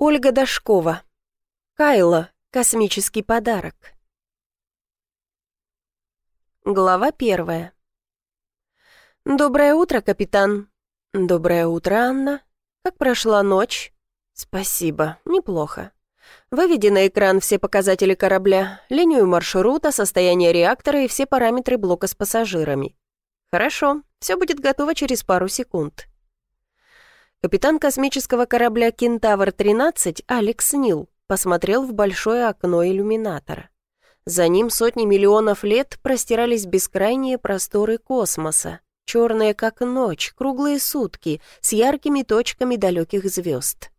Ольга Дашкова. Кайла. Космический подарок. Глава первая. «Доброе утро, капитан». «Доброе утро, Анна. Как прошла ночь?» «Спасибо, неплохо. Выведи на экран все показатели корабля, линию маршрута, состояние реактора и все параметры блока с пассажирами». «Хорошо, все будет готово через пару секунд». Капитан космического корабля «Кентавр-13» Алекс Нил посмотрел в большое окно иллюминатора. За ним сотни миллионов лет простирались бескрайние просторы космоса, черные как ночь, круглые сутки, с яркими точками далеких звезд.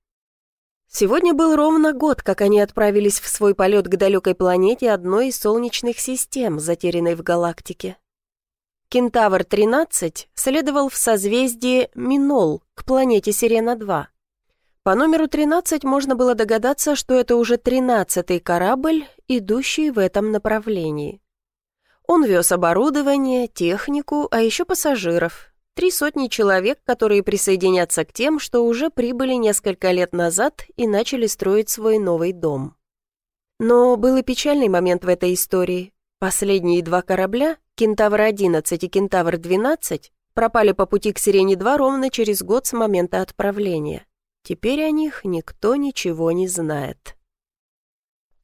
Сегодня был ровно год, как они отправились в свой полет к далекой планете одной из солнечных систем, затерянной в галактике. Кентавр-13 следовал в созвездии Минол к планете Сирена-2. По номеру 13 можно было догадаться, что это уже 13-й корабль, идущий в этом направлении. Он вез оборудование, технику, а еще пассажиров. Три сотни человек, которые присоединятся к тем, что уже прибыли несколько лет назад и начали строить свой новый дом. Но был и печальный момент в этой истории. Последние два корабля, «Кентавр-11» и «Кентавр-12», пропали по пути к «Сирене-2» ровно через год с момента отправления. Теперь о них никто ничего не знает.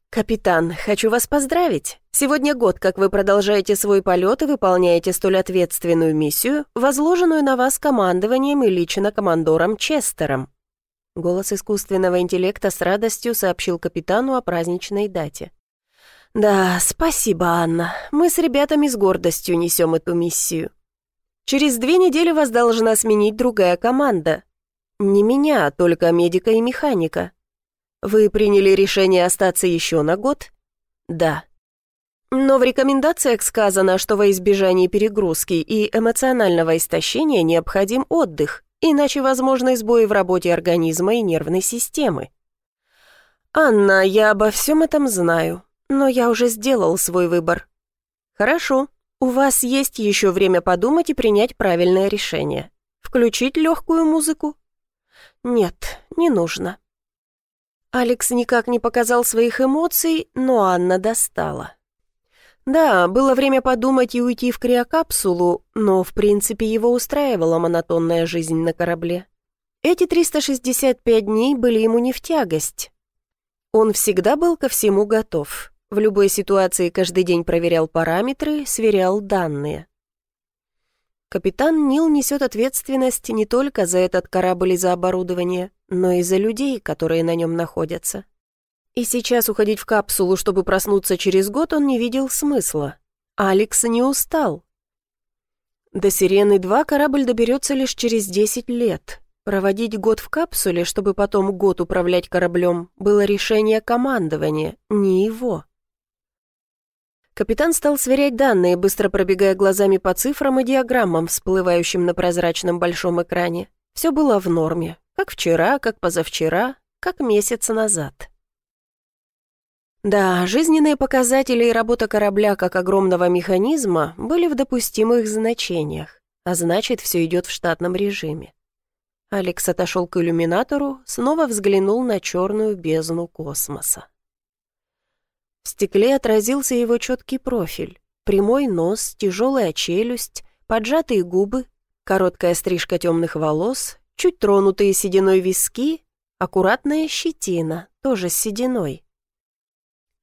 «Капитан, хочу вас поздравить. Сегодня год, как вы продолжаете свой полет и выполняете столь ответственную миссию, возложенную на вас командованием и лично командором Честером». Голос искусственного интеллекта с радостью сообщил капитану о праздничной дате. «Да, спасибо, Анна. Мы с ребятами с гордостью несем эту миссию. Через две недели вас должна сменить другая команда. Не меня, а только медика и механика. Вы приняли решение остаться еще на год? Да. Но в рекомендациях сказано, что во избежание перегрузки и эмоционального истощения необходим отдых, иначе возможны сбои в работе организма и нервной системы. «Анна, я обо всем этом знаю но я уже сделал свой выбор. Хорошо, у вас есть еще время подумать и принять правильное решение. Включить легкую музыку? Нет, не нужно. Алекс никак не показал своих эмоций, но Анна достала. Да, было время подумать и уйти в криокапсулу, но в принципе его устраивала монотонная жизнь на корабле. Эти 365 дней были ему не в тягость. Он всегда был ко всему готов. В любой ситуации каждый день проверял параметры, сверял данные. Капитан Нил несет ответственность не только за этот корабль и за оборудование, но и за людей, которые на нем находятся. И сейчас уходить в капсулу, чтобы проснуться через год, он не видел смысла. Алекс не устал. До «Сирены-2» корабль доберется лишь через 10 лет. Проводить год в капсуле, чтобы потом год управлять кораблем, было решение командования, не его. Капитан стал сверять данные, быстро пробегая глазами по цифрам и диаграммам, всплывающим на прозрачном большом экране. Все было в норме. Как вчера, как позавчера, как месяц назад. Да, жизненные показатели и работа корабля как огромного механизма были в допустимых значениях, а значит, все идет в штатном режиме. Алекс отошел к иллюминатору, снова взглянул на черную бездну космоса. В стекле отразился его четкий профиль. Прямой нос, тяжелая челюсть, поджатые губы, короткая стрижка темных волос, чуть тронутые сединой виски, аккуратная щетина, тоже с сединой.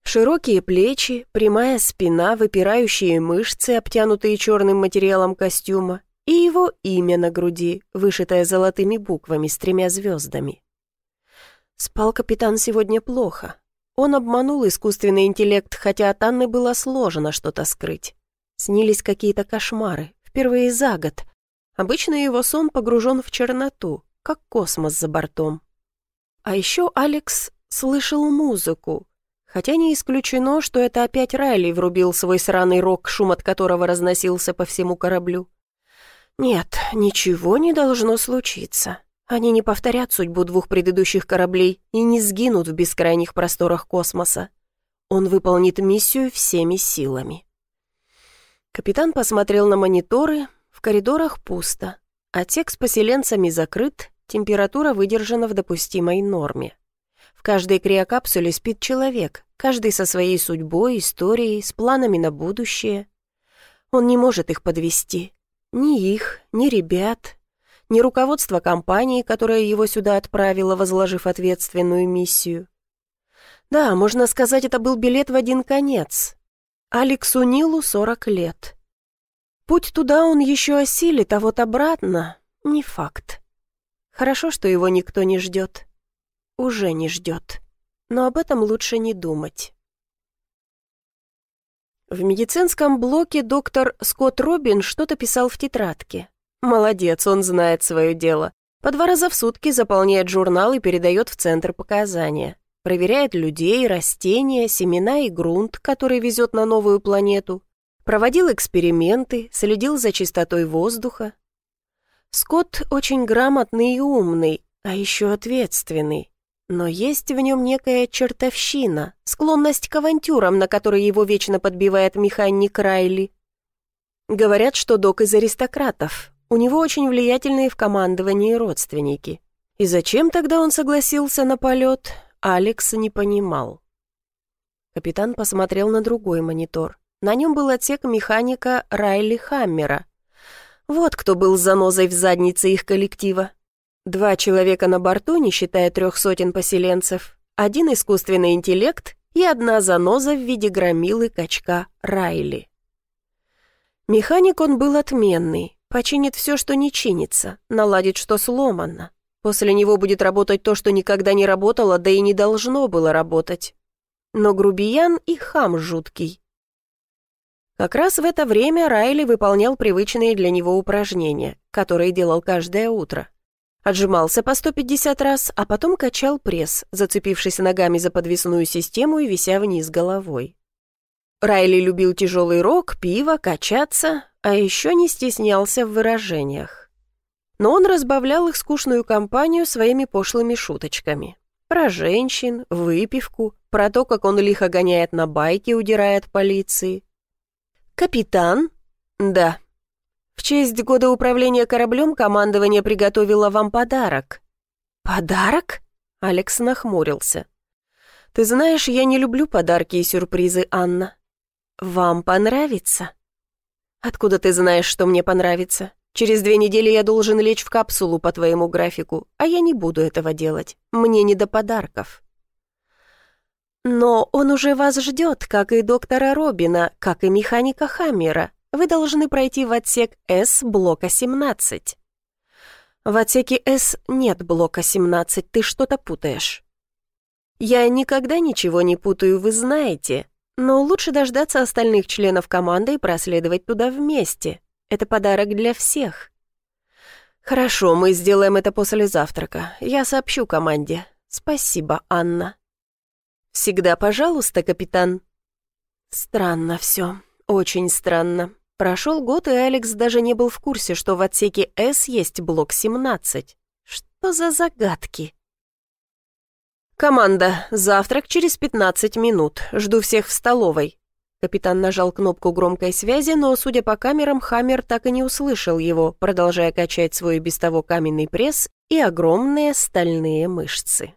Широкие плечи, прямая спина, выпирающие мышцы, обтянутые черным материалом костюма, и его имя на груди, вышитое золотыми буквами с тремя звездами. Спал капитан сегодня плохо, он обманул искусственный интеллект, хотя от Анны было сложно что-то скрыть. Снились какие-то кошмары, впервые за год. Обычно его сон погружен в черноту, как космос за бортом. А еще Алекс слышал музыку, хотя не исключено, что это опять Райли врубил свой сраный рок, шум от которого разносился по всему кораблю. Нет, ничего не должно случиться. Они не повторят судьбу двух предыдущих кораблей и не сгинут в бескрайних просторах космоса. Он выполнит миссию всеми силами. Капитан посмотрел на мониторы, в коридорах пусто. Отсек с поселенцами закрыт, температура выдержана в допустимой норме. В каждой криокапсуле спит человек, каждый со своей судьбой, историей, с планами на будущее. Он не может их подвести. Ни их, ни ребят, ни руководство компании, которая его сюда отправила, возложив ответственную миссию. Да, можно сказать, это был билет в один конец. Алексу Нилу 40 лет. Путь туда он еще осилит, а вот обратно — не факт. Хорошо, что его никто не ждет. Уже не ждет. Но об этом лучше не думать. В медицинском блоке доктор Скотт Робин что-то писал в тетрадке. Молодец, он знает свое дело. По два раза в сутки заполняет журнал и передает в центр показания. Проверяет людей, растения, семена и грунт, который везет на новую планету. Проводил эксперименты, следил за чистотой воздуха. Скотт очень грамотный и умный, а еще ответственный. Но есть в нем некая чертовщина, склонность к авантюрам, на которые его вечно подбивает механик Райли. Говорят, что док из аристократов. У него очень влиятельные в командовании родственники. И зачем тогда он согласился на полет, Алекс не понимал. Капитан посмотрел на другой монитор. На нем был отсек механика Райли Хаммера. Вот кто был занозой в заднице их коллектива. Два человека на борту, не считая трех сотен поселенцев, один искусственный интеллект и одна заноза в виде громилы качка Райли. Механик он был отменный, починит все, что не чинится, наладит, что сломано. После него будет работать то, что никогда не работало, да и не должно было работать. Но грубиян и хам жуткий. Как раз в это время Райли выполнял привычные для него упражнения, которые делал каждое утро. Отжимался по 150 раз, а потом качал пресс, зацепившись ногами за подвесную систему и вися вниз головой. Райли любил тяжелый рок, пиво, качаться, а еще не стеснялся в выражениях. Но он разбавлял их скучную компанию своими пошлыми шуточками. Про женщин, выпивку, про то, как он лихо гоняет на байке, удирая от полиции. «Капитан?» «Да», в честь года управления кораблем командование приготовило вам подарок». «Подарок?» Алекс нахмурился. «Ты знаешь, я не люблю подарки и сюрпризы, Анна. Вам понравится?» «Откуда ты знаешь, что мне понравится? Через две недели я должен лечь в капсулу по твоему графику, а я не буду этого делать. Мне не до подарков». «Но он уже вас ждет, как и доктора Робина, как и механика Хаммера. Вы должны пройти в отсек С блока 17. В отсеке С нет блока 17, ты что-то путаешь. Я никогда ничего не путаю, вы знаете, но лучше дождаться остальных членов команды и проследовать туда вместе. Это подарок для всех. Хорошо, мы сделаем это после завтрака. Я сообщу команде. Спасибо, Анна. Всегда пожалуйста, капитан. Странно все, очень странно. Прошел год, и Алекс даже не был в курсе, что в отсеке С есть блок 17. Что за загадки? «Команда, завтрак через 15 минут. Жду всех в столовой». Капитан нажал кнопку громкой связи, но, судя по камерам, Хаммер так и не услышал его, продолжая качать свой без того каменный пресс и огромные стальные мышцы.